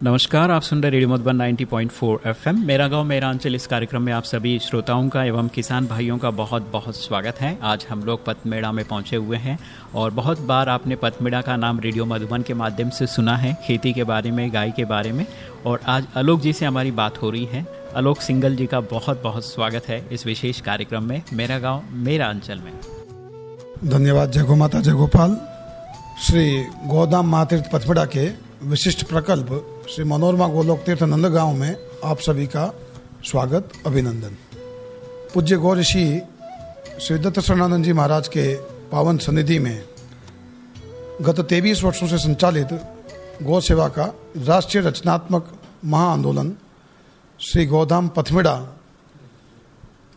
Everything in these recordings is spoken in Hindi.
नमस्कार, आप सुन रहे रेडियो मधुबन 90.4 एफएम। मेरा गाँव मेरा अंचल इस कार्यक्रम में आप सभी श्रोताओं का एवं किसान भाइयों का बहुत बहुत स्वागत है। आज हम लोग पतमेड़ा में पहुँचे हुए हैं और बहुत बार आपने पतमेड़ा का नाम रेडियो मधुबन के माध्यम से सुना है, खेती के बारे में, गाय के बारे में। और आज आलोक जी से हमारी बात हो रही है। आलोक सिंगल जी का बहुत बहुत स्वागत है इस विशेष कार्यक्रम में मेरा गाँव मेरा अंचल में। धन्यवाद, जय गो माता, जय गोपाल। श्री गोदाम महातीर्थ पथमेड़ा के विशिष्ट प्रकल्प श्री मनोरमा गोलोक तीर्थ नंदगांव में आप सभी का स्वागत, अभिनंदन। पूज्य गौ ऋषि श्री दत्त शरणानंद जी महाराज के पावन सनिधि में गत तेईस वर्षों से संचालित गौ सेवा का राष्ट्रीय रचनात्मक महा आंदोलन श्री गोधाम पथमेड़ा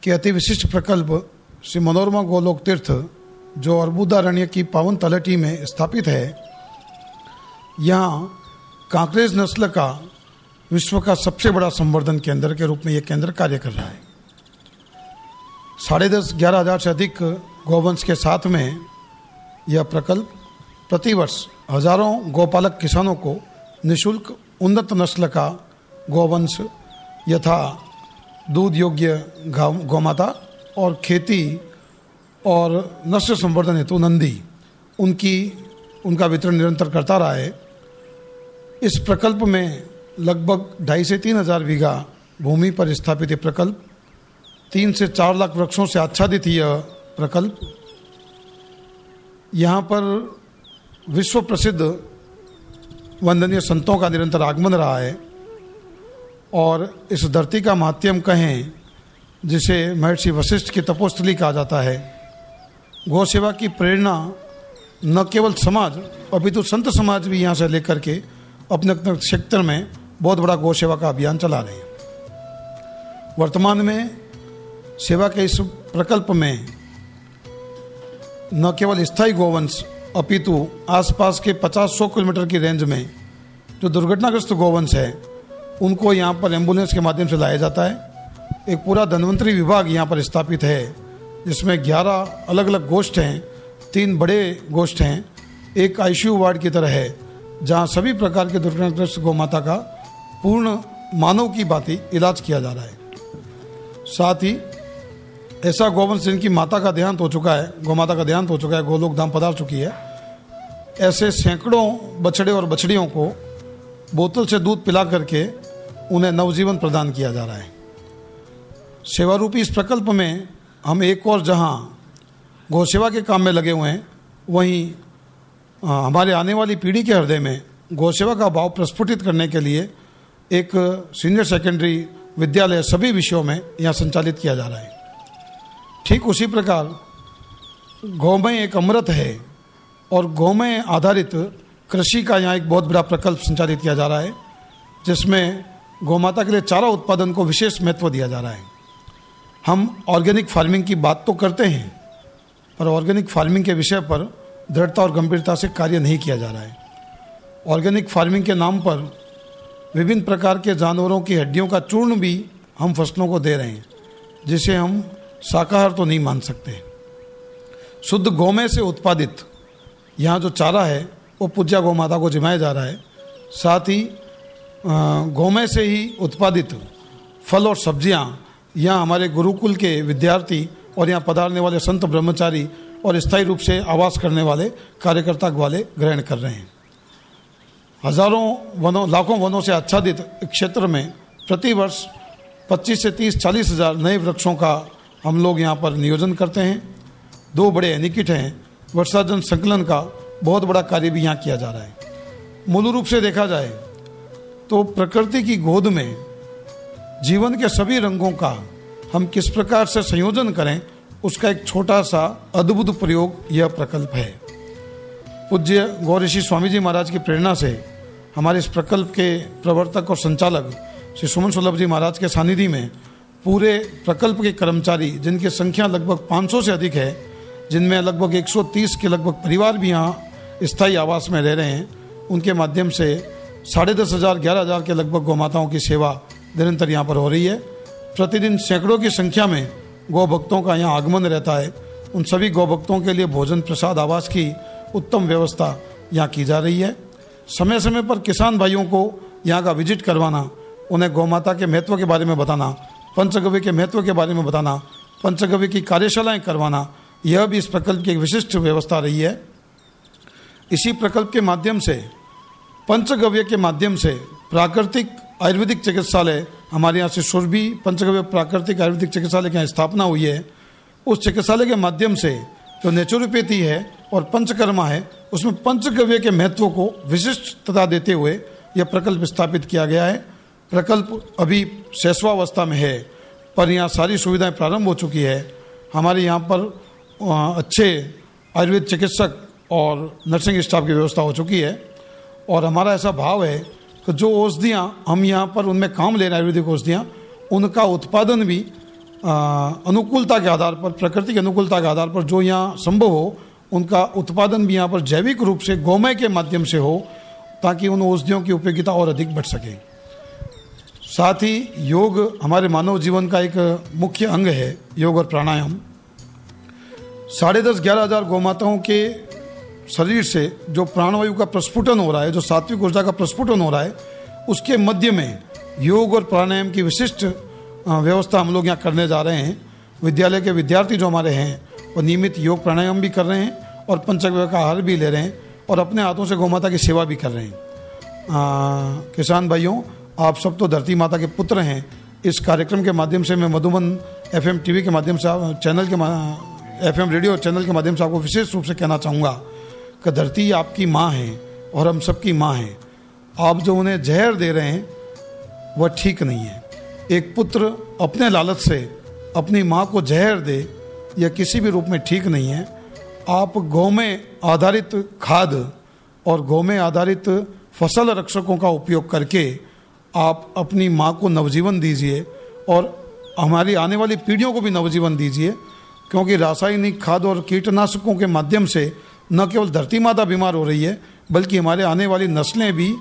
के अति विशिष्ट प्रकल्प श्री मनोरमा गोलोक तीर्थ, जो अर्बुदारण्य की पावन तलहटी में स्थापित है, यहाँ कांकरेज नस्ल का विश्व का सबसे बड़ा संवर्धन केंद्र के रूप में यह केंद्र कार्य कर रहा है। साढ़े दस, ग्यारह हज़ार से अधिक गौवंश के साथ में यह प्रकल्प प्रतिवर्ष हज़ारों गौपालक किसानों को निशुल्क उन्नत नस्ल का गौवंश यथा दूध योग्य गौमाता और खेती और नस्ल संवर्धन हेतु नंदी उनकी, उनका वितरण निरंतर करता रहा है। इस प्रकल्प में लगभग ढाई से तीन हज़ार बीघा भूमि पर स्थापित यह प्रकल्प, तीन से चार लाख वृक्षों से आच्छादित यह प्रकल्प, यहाँ पर विश्व प्रसिद्ध वंदनीय संतों का निरंतर आगमन रहा है और इस धरती का माध्यम कहें, जिसे महर्षि वशिष्ठ की तपोस्थली कहा जाता है, गौ सेवा की प्रेरणा न केवल समाज, अपितु संत समाज भी यहाँ से लेकर के अपने अपने क्षेत्र में बहुत बड़ा गौ सेवा का अभियान चला रहे हैं। वर्तमान में सेवा के इस प्रकल्प में न केवल स्थायी गोवंश अपितु आसपास के 50-100 किलोमीटर की रेंज में जो दुर्घटनाग्रस्त गोवंश है, उनको यहाँ पर एंबुलेंस के माध्यम से लाया जाता है। एक पूरा धनवंतरी विभाग यहाँ पर स्थापित है, जिसमें 11 अलग अलग गोष्ठ हैं, तीन बड़े गोष्ठ हैं। एक आईसीयू वार्ड की तरह है जहाँ सभी प्रकार के दुर्घटनाग्रस्त गौ माता का पूर्ण मानव की बाती इलाज किया जा रहा है। साथ ही ऐसा गोवंश जिनकी माता का देहांत हो चुका है गौ माता का देहांत हो चुका है, गोलोक धाम पधार चुकी है। ऐसे सैकड़ों बछड़े और बछड़ियों को बोतल से दूध पिला करके उन्हें नवजीवन प्रदान किया जा रहा है। सेवारूपी इस प्रकल्प में हम एक और जहाँ गौ सेवा के काम में लगे हुए हैं, वहीं हमारे आने वाली पीढ़ी के हृदय में गौसेवा का भाव प्रस्फुटित करने के लिए एक सीनियर सेकेंडरी विद्यालय सभी विषयों में यहाँ संचालित किया जा रहा है। ठीक उसी प्रकार गौमय एक अमृत है और गौमय आधारित कृषि का यहाँ एक बहुत बड़ा प्रकल्प संचालित किया जा रहा है, जिसमें गौमाता के लिए चारा उत्पादन को विशेष महत्व दिया जा रहा है। हम ऑर्गेनिक फ़ार्मिंग की बात तो करते हैं, पर ऑर्गेनिक फ़ार्मिंग के विषय पर दृढ़ता और गंभीरता से कार्य नहीं किया जा रहा है। ऑर्गेनिक फ़ार्मिंग के नाम पर विभिन्न प्रकार के जानवरों की हड्डियों का चूर्ण भी हम फ़सलों को दे रहे हैं, जिसे हम शाकाहार तो नहीं मान सकते। शुद्ध गौमय से उत्पादित यहाँ जो चारा है, वो पूज्या गौ माता को जिमाया जा रहा है। साथ ही गौमय से ही उत्पादित फल और सब्ज़ियाँ यहाँ हमारे गुरुकुल के विद्यार्थी और यहाँ पधारने वाले संत ब्रह्मचारी और स्थायी रूप से आवास करने वाले, कार्यकर्ता वाले ग्रहण कर रहे हैं। हज़ारों वनों, लाखों वनों से आच्छादित क्षेत्र में प्रतिवर्ष 25 से 30 चालीस हज़ार नए वृक्षों का हम लोग यहाँ पर नियोजन करते हैं। दो बड़े एनिकिट हैं। वर्षा जन संकलन का बहुत बड़ा कार्य भी यहाँ किया जा रहा है। मूल रूप से देखा जाए तो प्रकृति की गोद में जीवन के सभी रंगों का हम किस प्रकार से संयोजन करें उसका एक छोटा सा अद्भुत प्रयोग यह प्रकल्प है। पूज्य गौऋषि स्वामी जी महाराज की प्रेरणा से हमारे इस प्रकल्प के प्रवर्तक और संचालक श्री सुमन सुलभ जी महाराज के सानिधि में पूरे प्रकल्प के कर्मचारी, जिनकी संख्या लगभग 500 से अधिक है, जिनमें लगभग 130 के लगभग परिवार भी यहाँ स्थायी आवास में रह रहे हैं, उनके माध्यम से साढ़े दस हज़ार, ग्यारह हज़ार के लगभग गौ माताओं की सेवा निरंतर यहाँ पर हो रही है। प्रतिदिन सैकड़ों की संख्या में गौ भक्तों का यहाँ आगमन रहता है। उन सभी गौ भक्तों के लिए भोजन प्रसाद आवास की उत्तम व्यवस्था यहाँ की जा रही है। समय समय पर किसान भाइयों को यहाँ का विज़िट करवाना, उन्हें गौ माता के महत्व के बारे में बताना, पंचगव्य के महत्व के बारे में बताना, पंचगव्य की कार्यशालाएँ करवाना, यह भी इस प्रकल्प की एक विशिष्ट व्यवस्था रही है। इसी प्रकल्प के माध्यम से, पंचगव्य के माध्यम से प्राकृतिक आयुर्वेदिक चिकित्सालय हमारे यहाँ से सुरभि पंचगव्य प्राकृतिक आयुर्वेदिक चिकित्सालय की स्थापना हुई है। उस चिकित्सालय के माध्यम से जो नेचुरोपैथी है और पंचकर्मा है, उसमें पंचगव्य के महत्व को विशिष्टता देते हुए यह प्रकल्प स्थापित किया गया है। प्रकल्प अभी शेषवावस्था में है, पर यहाँ सारी सुविधाएँ प्रारंभ हो चुकी है। हमारे यहाँ पर अच्छे आयुर्वेद चिकित्सक और नर्सिंग स्टाफ की व्यवस्था हो चुकी है। और हमारा ऐसा भाव है कि जो औषधियाँ हम यहाँ पर उनमें काम ले रहे हैं, आयुर्वेदिक औषधियाँ, उनका उत्पादन भी अनुकूलता के आधार पर, प्रकृति की अनुकूलता के आधार पर जो यहाँ संभव हो, उनका उत्पादन भी यहाँ पर जैविक रूप से गौमय के माध्यम से हो, ताकि उन औषधियों की उपयोगिता और अधिक बढ़ सके। साथ ही योग हमारे मानव जीवन का एक मुख्य अंग है, योग और प्राणायाम। साढ़े दस, ग्यारह हज़ार गौमाताओं के शरीर से जो प्राणवायु का प्रस्फुटन हो रहा है जो सात्विक ऊर्जा का प्रस्फुटन हो रहा है उसके मध्य में योग और प्राणायाम की विशिष्ट व्यवस्था हम लोग यहाँ करने जा रहे हैं। विद्यालय के विद्यार्थी जो हमारे हैं वो नियमित योग प्राणायाम भी कर रहे हैं और पंचगव्य का आहार भी ले रहे हैं और अपने हाथों से गौ माता की सेवा भी कर रहे हैं। आ, किसान भाइयों आप सब तो धरती माता के पुत्र हैं। इस कार्यक्रम के माध्यम से मैं मधुबन एफ़ टीवी के माध्यम से चैनल के एफ़ एम रेडियो चैनल के माध्यम से आपको विशेष रूप से कहना चाहूँगा कि धरती आपकी माँ है और हम सबकी माँ हैं। आप जो उन्हें जहर दे रहे हैं, वह ठीक नहीं है। एक पुत्र अपने लालच से अपनी माँ को जहर दे यह किसी भी रूप में ठीक नहीं है, आप गौ में आधारित खाद और गौ में आधारित फ़सल रक्षकों का उपयोग करके आप अपनी माँ को नवजीवन दीजिए और हमारी आने वाली पीढ़ियों को भी नवजीवन दीजिए, क्योंकि रासायनिक खाद और कीटनाशकों के माध्यम से न केवल धरती माता बीमार हो रही है, बल्कि हमारे आने वाली नस्लें भी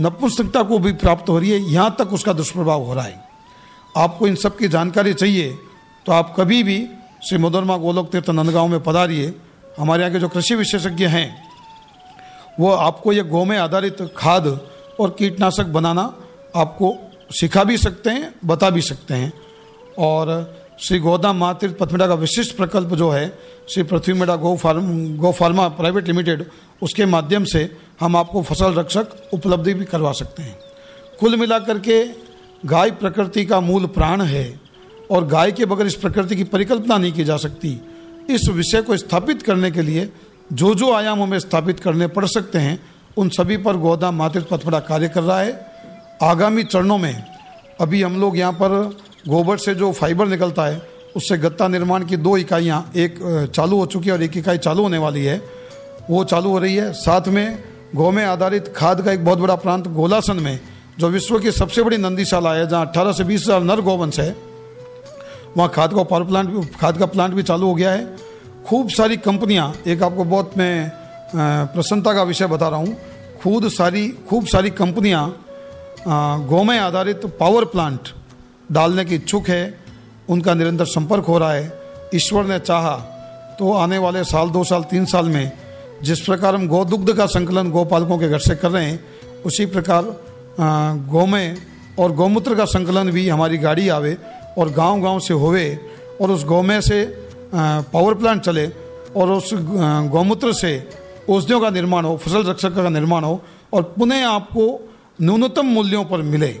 नपुंसकता को भी प्राप्त हो रही है। यहाँ तक उसका दुष्प्रभाव हो रहा है। आपको इन सब की जानकारी चाहिए तो आप कभी भी श्री मदरमा गोलोक तीर्थ नंदगांव में पधारिए। हमारे यहाँ के जो कृषि विशेषज्ञ हैं, वो आपको ये गौ में आधारित खाद और कीटनाशक बनाना आपको सिखा भी सकते हैं, बता भी सकते हैं। और श्री गोदाम मातृ पथमेड़ा का विशिष्ट प्रकल्प जो है, Shri Prithvi Meda Go farm, Go pharma private limited, उसके माध्यम से हम आपको फ़सल रक्षक उपलब्धि भी करवा सकते हैं। कुल मिलाकर के गाय प्रकृति का मूल प्राण है और गाय के बगैर इस प्रकृति की परिकल्पना नहीं की जा सकती। इस विषय को स्थापित करने के लिए जो जो आयाम हमें स्थापित करने पड़ सकते हैं, उन सभी पर गोदाम मातृ पथपड़ा कार्य कर रहा है। आगामी चरणों में अभी हम लोग यहाँ पर गोबर से जो फाइबर निकलता है, उससे गत्ता निर्माण की दो इकाइयाँ, एक चालू हो चुकी है और एक इकाई चालू होने वाली है। वो चालू हो रही है। साथ में गौ में आधारित खाद का एक बहुत बड़ा प्रांत गोलासन में, जो विश्व की सबसे बड़ी नंदीशाला है, जहाँ अट्ठारह से बीस हज़ार नर गौवंश है। वहाँ खाद का पावर प्लांट खाद का प्लांट भी चालू हो गया है। खूब सारी कंपनियाँ, एक आपको बहुत मैं प्रसन्नता का विषय बता रहा हूँ। खूब सारी खूब सारी कंपनियाँ गौमय आधारित पावर प्लांट डालने की इच्छुक है, उनका निरंतर संपर्क हो रहा है। ईश्वर ने चाहा तो आने वाले साल, दो साल, तीन साल में जिस प्रकार हम गौदुग्ध का संकलन गौपालकों के घर से कर रहे हैं, उसी प्रकार गौमय और गौमूत्र का संकलन भी हमारी गाड़ी आवे और गांव-गांव से होवे और उस गौमय से पावर प्लांट चले और उस गौमूत्र से औषधियों का निर्माण हो, फ़सल रक्षक का निर्माण हो और पुनः आपको न्यूनतम मूल्यों पर मिले।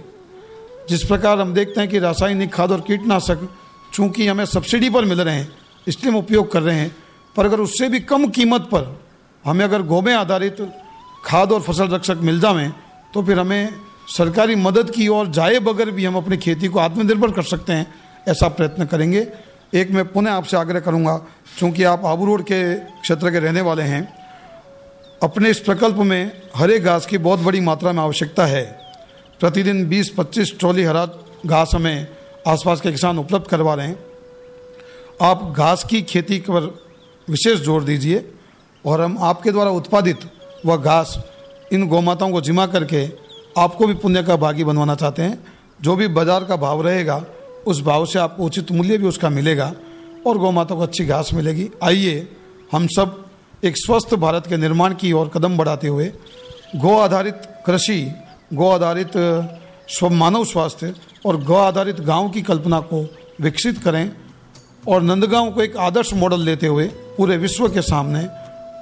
जिस प्रकार हम देखते हैं कि रासायनिक खाद और कीटनाशक चूँकि हमें सब्सिडी पर मिल रहे हैं, इसलिए हम उपयोग कर रहे हैं, पर अगर उससे भी कम कीमत पर हमें अगर गोमे आधारित खाद और फ़सल रक्षक मिल जाए तो फिर हमें सरकारी मदद की और जाए बगैर भी हम अपनी खेती को आत्मनिर्भर कर सकते हैं, ऐसा प्रयत्न करेंगे। एक मैं पुनः आपसे आग्रह करूँगा, चूँकि आप आबू रोड के क्षेत्र के रहने वाले हैं, अपने इस प्रकल्प में हरे घास की बहुत बड़ी मात्रा में आवश्यकता है। प्रतिदिन 20-25 ट्रॉली हरा घास हमें आसपास के किसान उपलब्ध करवा रहे हैं। आप घास की खेती पर विशेष ज़ोर दीजिए और हम आपके द्वारा उत्पादित वह घास इन गौमाताओं को जिमा करके आपको भी पुण्य का भागी बनवाना चाहते हैं। जो भी बाज़ार का भाव रहेगा, उस भाव से आपको उचित मूल्य भी उसका मिलेगा और गौ माता को अच्छी घास मिलेगी। आइए, हम सब एक स्वस्थ भारत के निर्माण की ओर कदम बढ़ाते हुए गौ आधारित कृषि गौ आधारित स्व मानव स्वास्थ्य और गौ आधारित गाँव की कल्पना को विकसित करें और नंदगांव को एक आदर्श मॉडल लेते हुए पूरे विश्व के सामने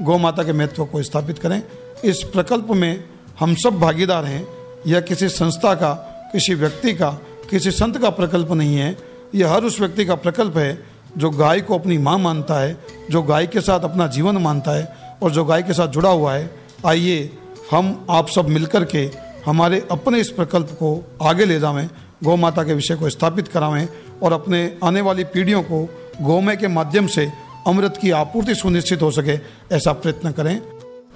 गौ माता के महत्व को स्थापित करें। इस प्रकल्प में हम सब भागीदार हैं। यह किसी संस्था का, किसी व्यक्ति का, किसी संत का प्रकल्प नहीं है। यह हर उस व्यक्ति का प्रकल्प है जो गाय को अपनी माँ मानता है, जो गाय के साथ अपना जीवन मानता है और जो गाय के साथ जुड़ा हुआ है। आइए हम आप सब मिलकर के हमारे अपने इस प्रकल्प को आगे ले जावें, गौ माता के विषय को स्थापित करावें और अपने आने वाली पीढ़ियों को गौमय के माध्यम से अमृत की आपूर्ति सुनिश्चित हो सके, ऐसा प्रयत्न करें।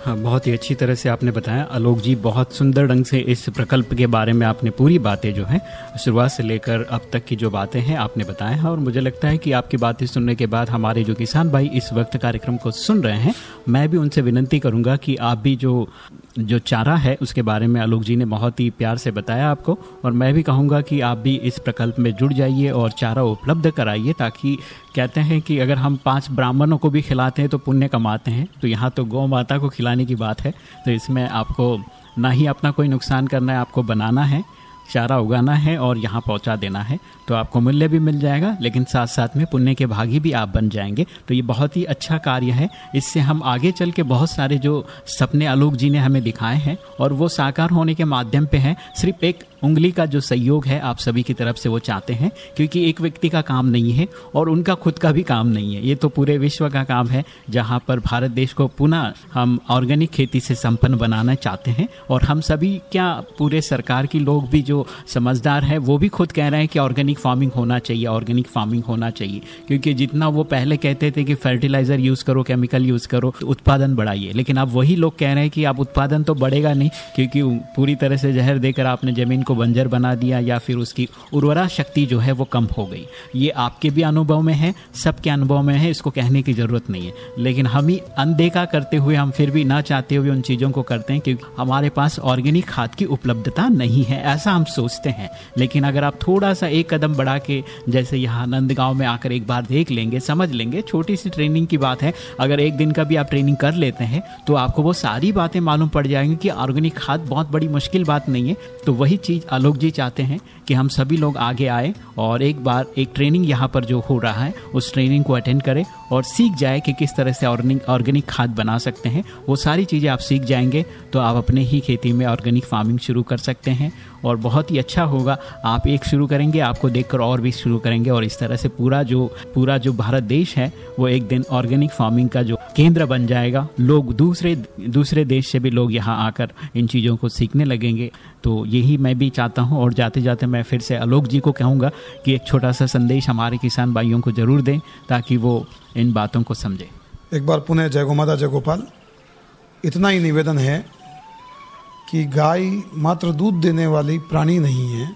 हाँ बहुत ही अच्छी तरह से आपने बताया। आलोक जी, बहुत सुंदर ढंग से इस प्रकल्प के बारे में आपने पूरी बातें जो हैं, शुरुआत से लेकर अब तक की जो बातें हैं, आपने बताया है। और मुझे लगता है कि आपकी बातें सुनने के बाद हमारे जो किसान भाई इस वक्त कार्यक्रम को सुन रहे हैं, मैं भी उनसे विनंती करूँगा कि आप भी जो जो चारा है, उसके बारे में आलोक जी ने बहुत ही प्यार से बताया आपको। और मैं भी कहूँगा कि आप भी इस प्रकल्प में जुड़ जाइए और चारा उपलब्ध कराइए, ताकि कहते हैं कि अगर हम पाँच ब्राह्मणों को भी खिलाते हैं तो पुण्य कमाते हैं। तो यहाँ तो गौ माता को खिलाने की बात है तो इसमें आपको ना ही अपना कोई नुकसान करना है, आपको बनाना है चारा उगाना है और यहाँ पहुँचा देना है तो आपको मूल्य भी मिल जाएगा, लेकिन साथ साथ में पुण्य के भागी भी आप बन जाएँगे। तो ये बहुत ही अच्छा कार्य है। इससे हम आगे चल के बहुत सारे जो सपने आलोक जी ने हमें दिखाए हैं, और वो साकार होने के माध्यम पे हैं। सिर्फ़ एक उंगली का जो सहयोग है, आप सभी की तरफ़ से वो चाहते हैं, क्योंकि एक व्यक्ति का काम नहीं है और उनका खुद का भी काम नहीं है। ये तो पूरे विश्व का काम है, जहाँ पर भारत देश को पुनः हम ऑर्गेनिक खेती से संपन्न बनाना चाहते हैं, और हम सभी क्या पूरे सरकार की लोग भी जो समझदार है, वो भी खुद कह रहे हैं कि ऑर्गेनिक फ़ार्मिंग होना चाहिए ऑर्गेनिक फ़ार्मिंग होना चाहिए। क्योंकि जितना वो पहले कहते थे कि फर्टिलाइज़र यूज़ करो केमिकल यूज़ करो तो उत्पादन बढ़ाइए। लेकिन अब वही लोग कह रहे हैं कि आप उत्पादन तो बढ़ेगा नहीं, क्योंकि पूरी तरह से जहर देकर आपने ज़मीन को बंजर बना दिया, या फिर उसकी उर्वरा शक्ति जो है वो कम हो गई। ये आपके भी अनुभव में है, सबके अनुभव में है, इसको कहने की ज़रूरत नहीं है। लेकिन हम ही अनदेखा करते हुए, हम फिर भी ना चाहते हुए उन चीज़ों को करते हैं, क्योंकि हमारे पास ऑर्गेनिक खाद की उपलब्धता नहीं है। ऐसा हम सोचते हैं। लेकिन अगर आप थोड़ा सा एक कदम बढ़ा के, जैसे यहाँ नंदगांव में आकर एक बार देख लेंगे, समझ लेंगे छोटी सी ट्रेनिंग की बात है। अगर एक दिन का भी आप ट्रेनिंग कर लेते हैं तो आपको वो सारी बातें मालूम पड़ जाएँगी कि ऑर्गेनिक खाद बहुत बड़ी मुश्किल बात नहीं है। तो वही चीज़ आलोक जी चाहते हैं कि हम सभी लोग आगे आए और एक बार एक ट्रेनिंग यहाँ पर जो हो रहा है, उस ट्रेनिंग को अटेंड करें और सीख जाए कि किस तरह से ऑर्गेनिक खाद बना सकते हैं। वो सारी चीज़ें आप सीख जाएँगे तो आप अपने ही खेती में ऑर्गेनिक फ़ार्मिंग शुरू कर सकते हैं। और बहुत ही अच्छा होगा, आप एक शुरू करेंगे, आपको देखकर और भी शुरू करेंगे। और इस तरह से पूरा जो पूरा जो भारत देश है, वो एक दिन ऑर्गेनिक फ़ार्मिंग का जो केंद्र बन जाएगा। लोग दूसरे दूसरे देश से भी लोग यहाँ आकर इन चीज़ों को सीखने लगेंगे। तो यही मैं भी चाहता हूँ और जाते जाते मैं फिर से आलोक जी को कहूँगा कि एक छोटा सा संदेश हमारे किसान भाइयों को ज़रूर दें ताकि वो इन बातों को समझें। एक बार पुनः जय गोमाता जय गोपाल। इतना ही निवेदन है कि गाय मात्र दूध देने वाली प्राणी नहीं है,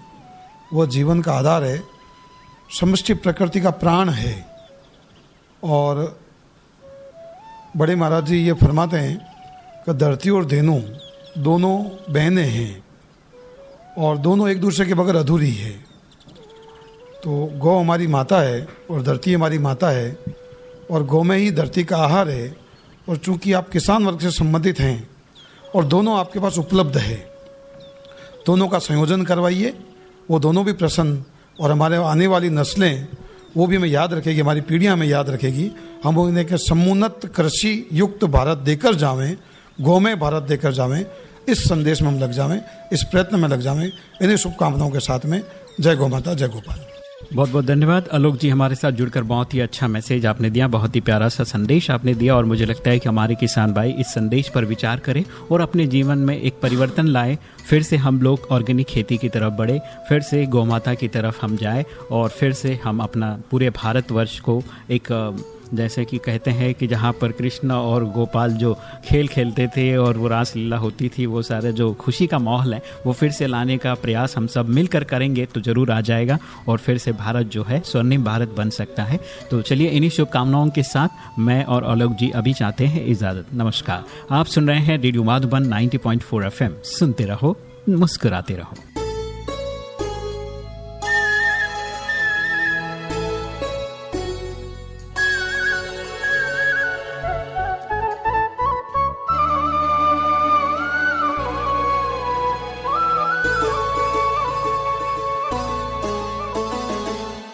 वह जीवन का आधार है, समष्टि प्रकृति का प्राण है। और बड़े महाराज जी ये फरमाते हैं कि धरती और धेनु दोनों बहनें हैं। और दोनों एक दूसरे के बगैर अधूरी है। तो गौ हमारी माता है और धरती हमारी माता है और गौ में ही धरती का आहार है और चूँकि आप किसान वर्ग से संबंधित हैं और दोनों आपके पास उपलब्ध है, दोनों का संयोजन करवाइए, वो दोनों भी प्रसन्न और हमारे आने वाली नस्लें, वो भी हमें याद रखेगी, हमारी पीढ़ियाँ हमें याद रखेगी। हम उन्हें के समुन्नत कृषि युक्त भारत देकर जावें, गौ में भारत देकर जावें इस संदेश में हम लग जावें, इस प्रयत्न में लग जावें, इन्हीं शुभकामनाओं के साथ में जय गौ माता, जय गोपाल। बहुत बहुत धन्यवाद। आलोक जी हमारे साथ जुड़कर बहुत ही अच्छा मैसेज आपने दिया, बहुत ही प्यारा सा संदेश आपने दिया और मुझे लगता है कि हमारे किसान भाई इस संदेश पर विचार करें और अपने जीवन में एक परिवर्तन लाए, फिर से हम लोग ऑर्गेनिक खेती की तरफ़ बढ़े, फिर से गौ माता की तरफ़ हम जाए और फिर से हम अपना पूरे भारतवर्ष को एक जैसे कि कहते हैं कि जहाँ पर कृष्ण और गोपाल जो खेल खेलते थे और वो रासलीला होती थी, वो सारे जो खुशी का माहौल है, वो फिर से लाने का प्रयास हम सब मिलकर करेंगे तो ज़रूर आ जाएगा और फिर से भारत जो है स्वर्णिम भारत बन सकता है। तो चलिए इन्हीं शुभकामनाओं के साथ मैं और आलोक जी अभी चाहते हैं इजाज़त। नमस्कार। आप सुन रहे हैं रेडियो माधुबन 90.4 एफएम। सुनते रहो, मुस्कुराते रहो।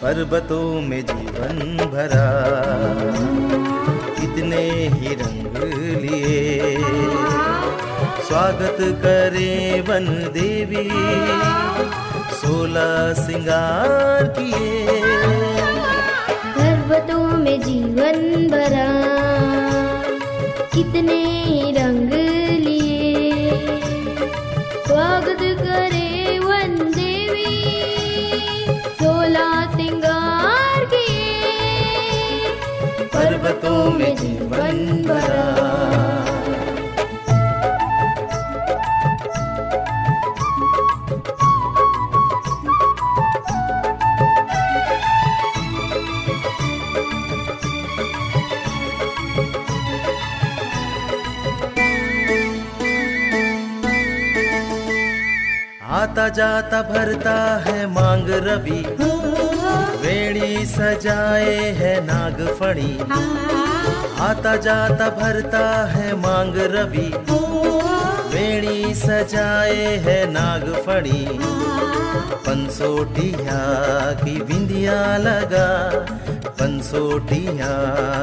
पर्वतों में जीवन भरा। कितने ही रंग लिए। स्वागत करे वन देवी सोलह सिंगार किए। पर्वतों में जीवन भरा। कितने रंग पर्वतों में जीवन भरा। आता जाता भरता है मांग रवि। वेणी सजाए है नागफणी। आता जाता, भरता है मांग रवि। वेणी सजाए है नागफणी। पंसोटिया की बिंदिया लगा। पंसोटिया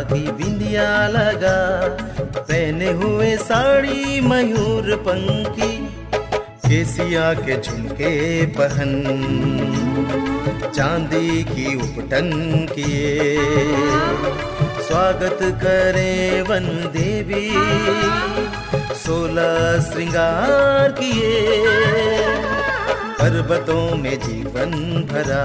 की बिंदिया लगा। पहने हुए साड़ी, मयूर पंखी। केसिया के झुमके पहन। चांदी की उपटन किए। स्वागत करें वन देवी सोलह श्रृंगार किए। पर्वतों में जीवन भरा।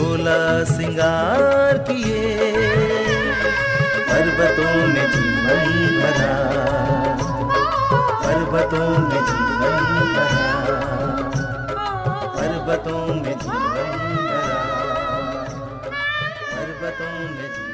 सोलह सिंगार किए। पर्वतों में जीवन भरा। पर्वतों में जीवन भरा। पर्वतों में जीवन भरा। पर्वतों में जीवन